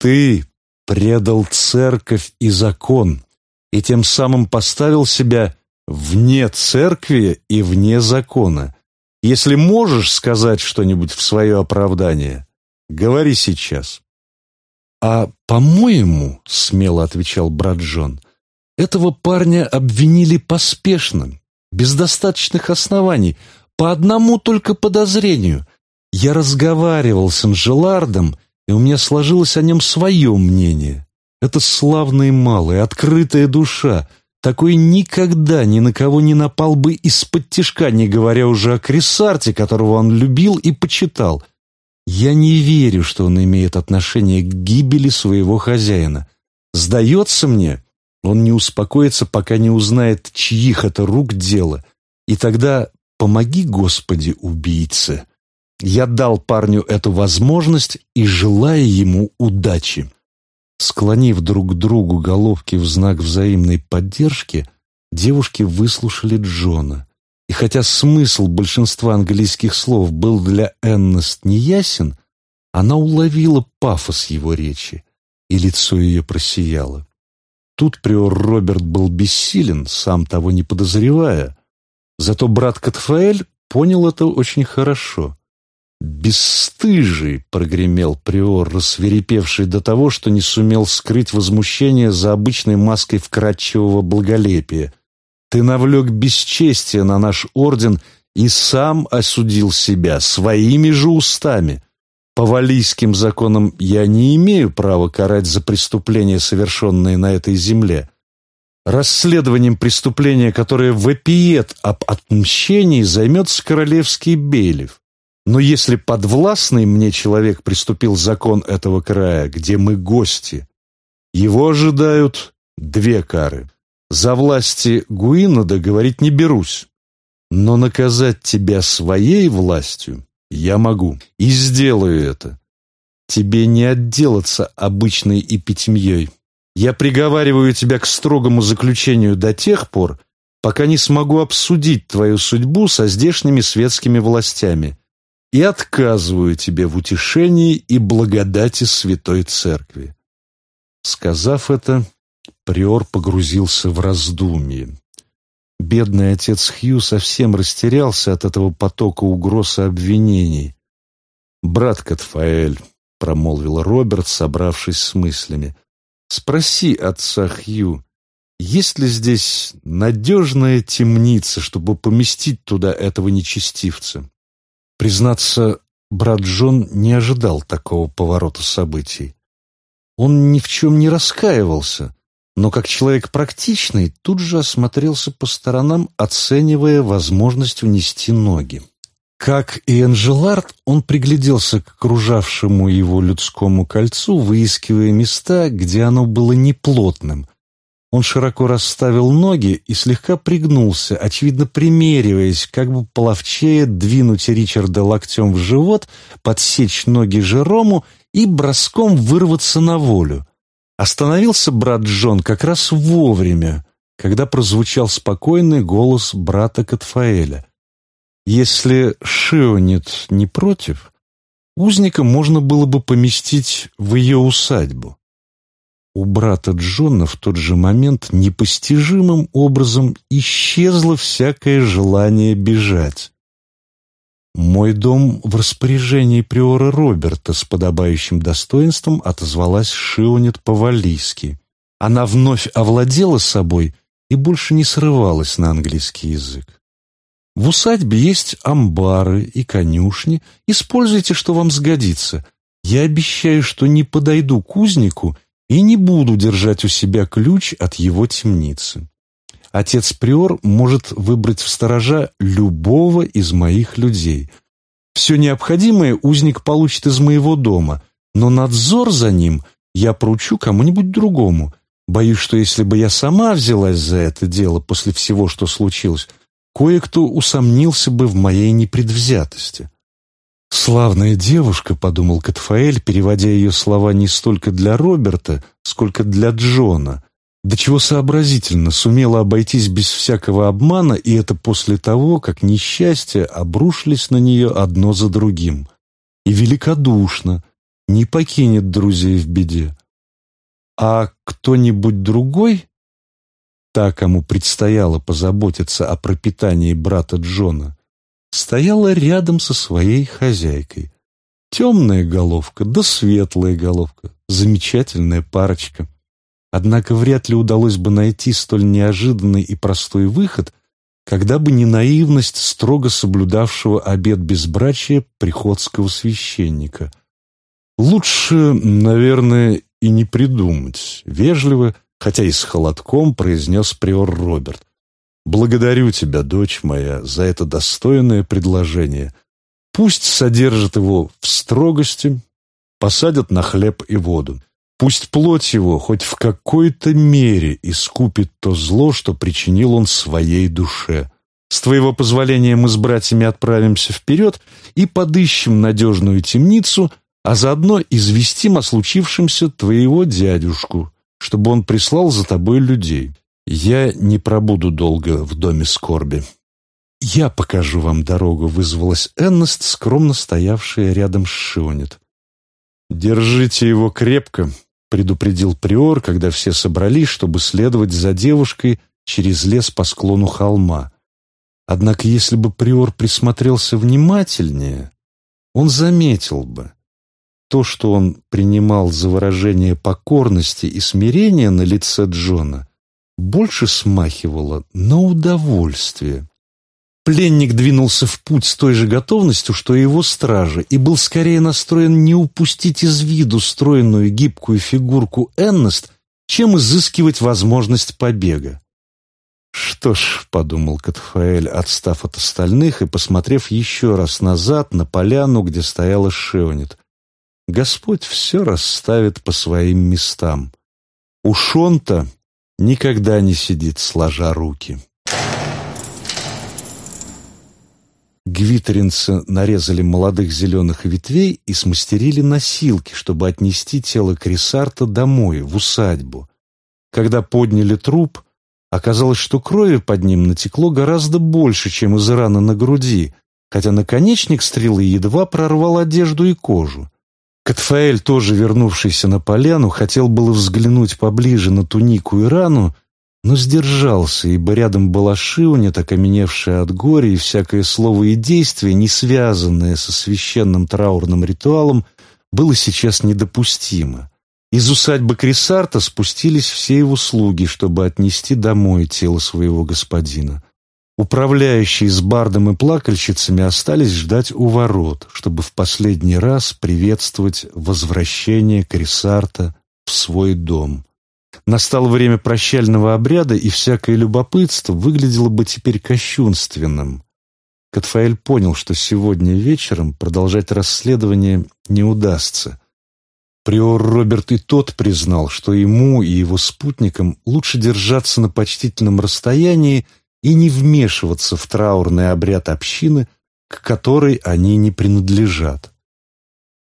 Ты предал церковь и закон, и тем самым поставил себя вне церкви и вне закона. Если можешь сказать что-нибудь в свое оправдание, говори сейчас. «А, по-моему, — смело отвечал брат Джон, — этого парня обвинили поспешно, без достаточных оснований, по одному только подозрению. Я разговаривал с Анжелардом, — и у меня сложилось о нем свое мнение. Это славный малый, открытая душа, такой никогда ни на кого не напал бы из-под тишка, не говоря уже о Крисарте, которого он любил и почитал. Я не верю, что он имеет отношение к гибели своего хозяина. Сдается мне, он не успокоится, пока не узнает, чьих это рук дело. И тогда помоги, Господи, убийце. Я дал парню эту возможность и желаю ему удачи. Склонив друг к другу головки в знак взаимной поддержки, девушки выслушали Джона. И хотя смысл большинства английских слов был для Эннест неясен, она уловила пафос его речи, и лицо ее просияло. Тут приор Роберт был бессилен, сам того не подозревая. Зато брат Катфаэль понял это очень хорошо. «Бесстыжий!» — прогремел приор, рассверепевший до того, что не сумел скрыть возмущение за обычной маской вкрадчивого благолепия. «Ты навлек бесчестие на наш орден и сам осудил себя своими же устами. По валийским законам я не имею права карать за преступления, совершенные на этой земле. Расследованием преступления, которое вопиет об отмщении, займется королевский бейлев. Но если подвластный мне человек приступил закон этого края, где мы гости, его ожидают две кары. За власти Гуинода говорить не берусь, но наказать тебя своей властью я могу и сделаю это. Тебе не отделаться обычной эпитемьей. Я приговариваю тебя к строгому заключению до тех пор, пока не смогу обсудить твою судьбу со здешними светскими властями и отказываю тебе в утешении и благодати Святой Церкви». Сказав это, приор погрузился в раздумье. Бедный отец Хью совсем растерялся от этого потока угроз и обвинений. «Брат Катфаэль», — промолвил Роберт, собравшись с мыслями, — «спроси отца Хью, есть ли здесь надежная темница, чтобы поместить туда этого нечестивца?» Признаться, брат Джон не ожидал такого поворота событий. Он ни в чем не раскаивался, но как человек практичный тут же осмотрелся по сторонам, оценивая возможность унести ноги. Как и Энжелард, он пригляделся к окружавшему его людскому кольцу, выискивая места, где оно было неплотным, он широко расставил ноги и слегка пригнулся, очевидно примериваясь, как бы половчее двинуть Ричарда локтем в живот, подсечь ноги Жерому и броском вырваться на волю. Остановился брат Джон как раз вовремя, когда прозвучал спокойный голос брата Катфаэля. Если Шионет не против, узника можно было бы поместить в ее усадьбу. У брата Джона в тот же момент непостижимым образом исчезло всякое желание бежать. «Мой дом в распоряжении приора Роберта с подобающим достоинством отозвалась Шионет по-валлийски. Она вновь овладела собой и больше не срывалась на английский язык. В усадьбе есть амбары и конюшни. Используйте, что вам сгодится. Я обещаю, что не подойду к узнику и не буду держать у себя ключ от его темницы. Отец-приор может выбрать в сторожа любого из моих людей. Все необходимое узник получит из моего дома, но надзор за ним я поручу кому-нибудь другому. Боюсь, что если бы я сама взялась за это дело после всего, что случилось, кое-кто усомнился бы в моей непредвзятости. «Славная девушка», — подумал Катфаэль, переводя ее слова не столько для Роберта, сколько для Джона. До чего сообразительно сумела обойтись без всякого обмана, и это после того, как несчастья обрушились на нее одно за другим. И великодушно, не покинет друзей в беде. А кто-нибудь другой, та, кому предстояло позаботиться о пропитании брата Джона, стояла рядом со своей хозяйкой. Темная головка да светлая головка. Замечательная парочка. Однако вряд ли удалось бы найти столь неожиданный и простой выход, когда бы не наивность строго соблюдавшего обет безбрачия приходского священника. Лучше, наверное, и не придумать. Вежливо, хотя и с холодком, произнес приор Роберт. Благодарю тебя, дочь моя, за это достойное предложение. Пусть содержат его в строгости, посадят на хлеб и воду. Пусть плоть его хоть в какой-то мере искупит то зло, что причинил он своей душе. С твоего позволения мы с братьями отправимся вперед и подыщем надежную темницу, а заодно известим о случившемся твоего дядюшку, чтобы он прислал за тобой людей. Я не пробуду долго в доме скорби». «Я покажу вам дорогу», — вызвалась Эннест, скромно стоявшая рядом с Шионет. «Держите его крепко», — предупредил Приор, когда все собрались, чтобы следовать за девушкой через лес по склону холма. Однако, если бы Приор присмотрелся внимательнее, он заметил бы, то, что он принимал за выражение покорности и смирения на лице Джона, больше смахивало на удовольствие. Пленник двинулся в путь с той же готовностью, что и его стражи, и был скорее настроен не упустить из виду стройную гибкую фигурку Эннест, чем изыскивать возможность побега. «Что ж», — подумал Катфаэль, отстав от остальных и посмотрев еще раз назад на поляну, где стояла Шеонит, «Господь все расставит по своим местам. У Шонта никогда не сидит сложа руки». Гвитеринцы нарезали молодых зеленых ветвей и смастерили носилки, чтобы отнести тело Крисарта домой, в усадьбу. Когда подняли труп, оказалось, что крови под ним натекло гораздо больше, чем из раны на груди, хотя наконечник стрелы едва прорвал одежду и кожу. Катфаэль, тоже вернувшийся на поляну, хотел было взглянуть поближе на тунику и рану, но сдержался, ибо рядом была Шионет, окаменевшая от горя, и всякое слово и действие, не связанное со священным траурным ритуалом, было сейчас недопустимо. Из усадьбы Крисарта спустились все его слуги, чтобы отнести домой тело своего господина. Управляющие с бардом и плакальщицами остались ждать у ворот, чтобы в последний раз приветствовать возвращение Крисарта в свой дом. Настало время прощального обряда, и всякое любопытство выглядело бы теперь кощунственным. Катфаэль понял, что сегодня вечером продолжать расследование не удастся. Приор Роберт и тот признал, что ему и его спутникам лучше держаться на почтительном расстоянии и не вмешиваться в траурный обряд общины, к которой они не принадлежат.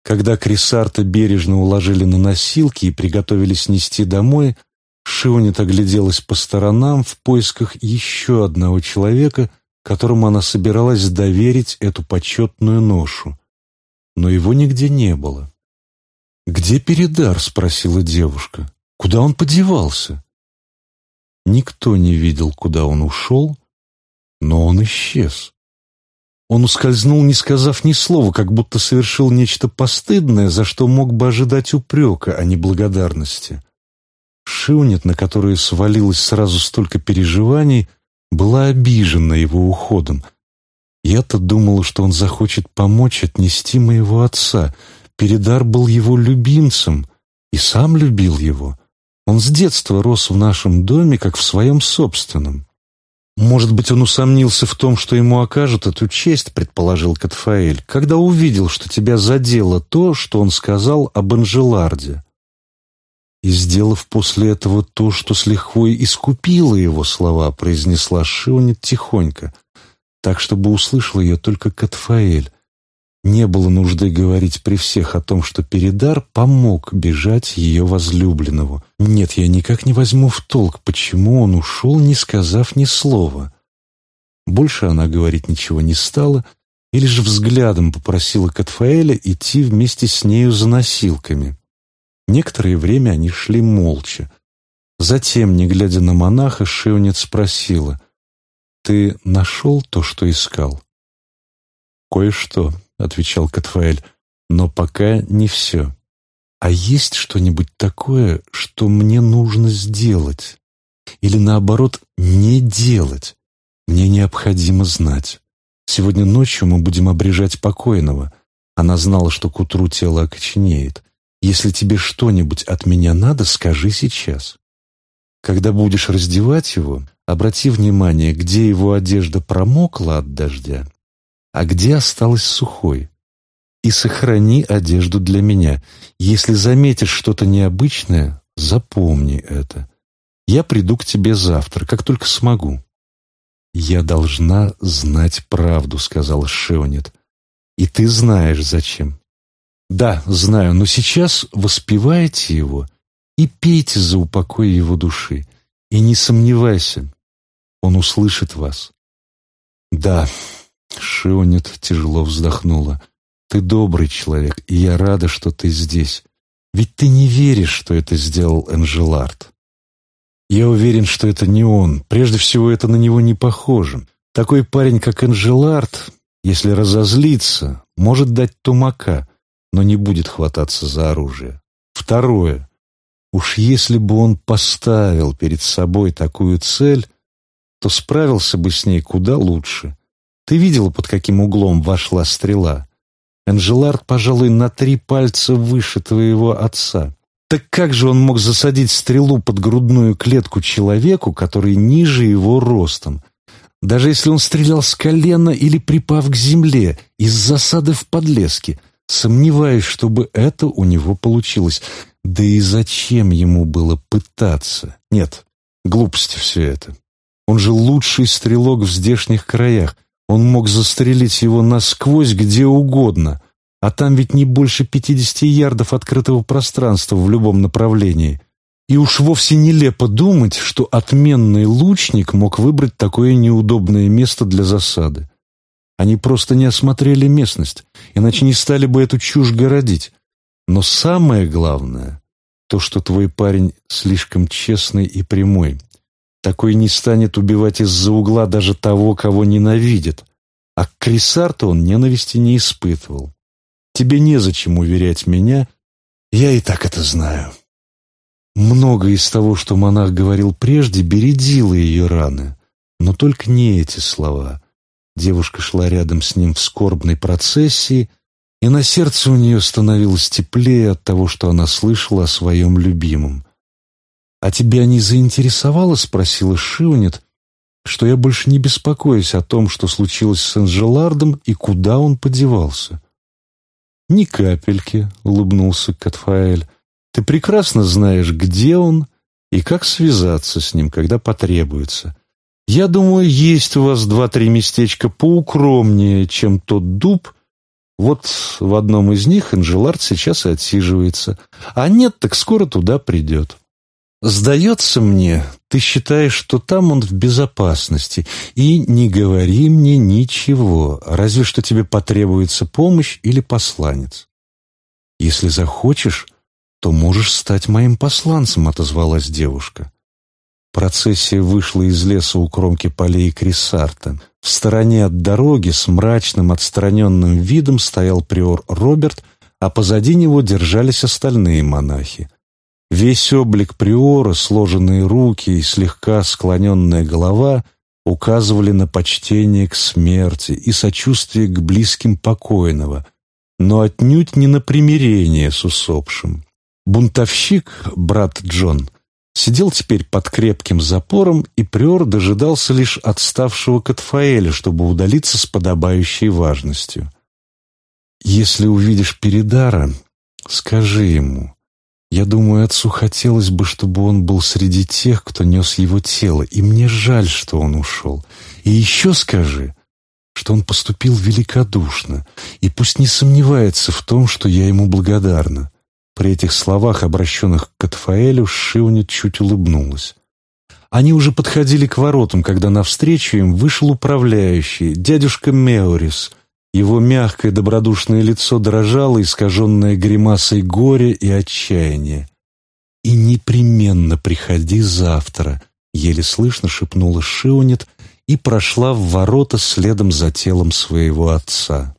Когда Крисарта бережно уложили на носилки и приготовились нести домой, Шионет огляделась по сторонам в поисках еще одного человека, которому она собиралась доверить эту почетную ношу. Но его нигде не было. «Где Передар?» — спросила девушка. «Куда он подевался?» Никто не видел, куда он ушел, но он исчез. Он ускользнул, не сказав ни слова, как будто совершил нечто постыдное, за что мог бы ожидать упрека, а не благодарности. Шиунет, на которую свалилось сразу столько переживаний, была обижена его уходом. Я-то думала, что он захочет помочь отнести моего отца. Передар был его любимцем и сам любил его. Он с детства рос в нашем доме, как в своем собственном. «Может быть, он усомнился в том, что ему окажут эту честь», — предположил Катфаэль, «когда увидел, что тебя задело то, что он сказал об Анжеларде». «И сделав после этого то, что с лихвой искупило его слова», — произнесла Шионет тихонько, так, чтобы услышал ее только Катфаэль. Не было нужды говорить при всех о том, что Передар помог бежать ее возлюбленному. Нет, я никак не возьму в толк, почему он ушел, не сказав ни слова. Больше она говорить ничего не стала, или же взглядом попросила Катфаэля идти вместе с нею за носилками. Некоторое время они шли молча. Затем, не глядя на монаха, Шеунец спросила, «Ты нашел то, что искал?» «Кое-что», — отвечал Катфаэль, — «но пока не все. А есть что-нибудь такое, что мне нужно сделать? Или, наоборот, не делать? Мне необходимо знать. Сегодня ночью мы будем обрежать покойного. Она знала, что к утру тело окоченеет. Если тебе что-нибудь от меня надо, скажи сейчас. Когда будешь раздевать его, обрати внимание, где его одежда промокла от дождя, а где осталась сухой. И сохрани одежду для меня. Если заметишь что-то необычное, запомни это. Я приду к тебе завтра, как только смогу». «Я должна знать правду», — сказала Шеонет. «И ты знаешь, зачем». «Да, знаю, но сейчас воспевайте его и пейте за упокой его души. И не сомневайся, он услышит вас». «Да», — Шеонет тяжело вздохнула, — «ты добрый человек, и я рада, что ты здесь. Ведь ты не веришь, что это сделал Энжелард. Я уверен, что это не он. Прежде всего, это на него не похоже. Такой парень, как Энжелард, если разозлится, может дать тумака, но не будет хвататься за оружие. Второе. Уж если бы он поставил перед собой такую цель, то справился бы с ней куда лучше. Ты видела, под каким углом вошла стрела? Энжелард, пожалуй, на три пальца выше твоего отца. Так как же он мог засадить стрелу под грудную клетку человеку, который ниже его ростом? Даже если он стрелял с колена или припав к земле, из засады в подлеске, сомневаюсь, чтобы это у него получилось. Да и зачем ему было пытаться? Нет, глупости все это. Он же лучший стрелок в здешних краях. Он мог застрелить его насквозь где угодно. А там ведь не больше пятидесяти ярдов открытого пространства в любом направлении. И уж вовсе нелепо думать, что отменный лучник мог выбрать такое неудобное место для засады. Они просто не осмотрели местность, иначе не стали бы эту чушь городить. Но самое главное — то, что твой парень слишком честный и прямой. Такой не станет убивать из-за угла даже того, кого ненавидит. А к Крисарту он ненависти не испытывал. Тебе незачем уверять меня, я и так это знаю. Многое из того, что монах говорил прежде, бередило ее раны, но только не эти слова. Девушка шла рядом с ним в скорбной процессии, и на сердце у нее становилось теплее от того, что она слышала о своем любимом. «А тебя не заинтересовало?» — спросила Шивнет, что я больше не беспокоюсь о том, что случилось с Анжелардом и куда он подевался. «Ни капельки», — улыбнулся Катфаэль. «Ты прекрасно знаешь, где он и как связаться с ним, когда потребуется. Я думаю, есть у вас два-три местечка поукромнее, чем тот дуб. Вот в одном из них Анжелард сейчас и отсиживается. А нет, так скоро туда придет». «Сдается мне, ты считаешь, что там он в безопасности, и не говори мне ничего, разве что тебе потребуется помощь или посланец. Если захочешь, то можешь стать моим посланцем», — отозвалась девушка. Процессия вышла из леса у кромки полей Крисарта. В стороне от дороги с мрачным отстраненным видом стоял приор Роберт, а позади него держались остальные монахи. Весь облик приора, сложенные руки и слегка склоненная голова указывали на почтение к смерти и сочувствие к близким покойного, но отнюдь не на примирение с усопшим. Бунтовщик, брат Джон, сидел теперь под крепким запором, и приор дожидался лишь отставшего Катфаэля, чтобы удалиться с подобающей важностью. «Если увидишь Передара, скажи ему», я думаю, отцу хотелось бы, чтобы он был среди тех, кто нес его тело, и мне жаль, что он ушел. И еще скажи, что он поступил великодушно, и пусть не сомневается в том, что я ему благодарна». При этих словах, обращенных к Катфаэлю, Шиуня чуть улыбнулась. Они уже подходили к воротам, когда навстречу им вышел управляющий, дядюшка Меорис, его мягкое добродушное лицо дрожало, искаженное гримасой горя и отчаяния. «И непременно приходи завтра», — еле слышно шепнула Шионет и прошла в ворота следом за телом своего отца.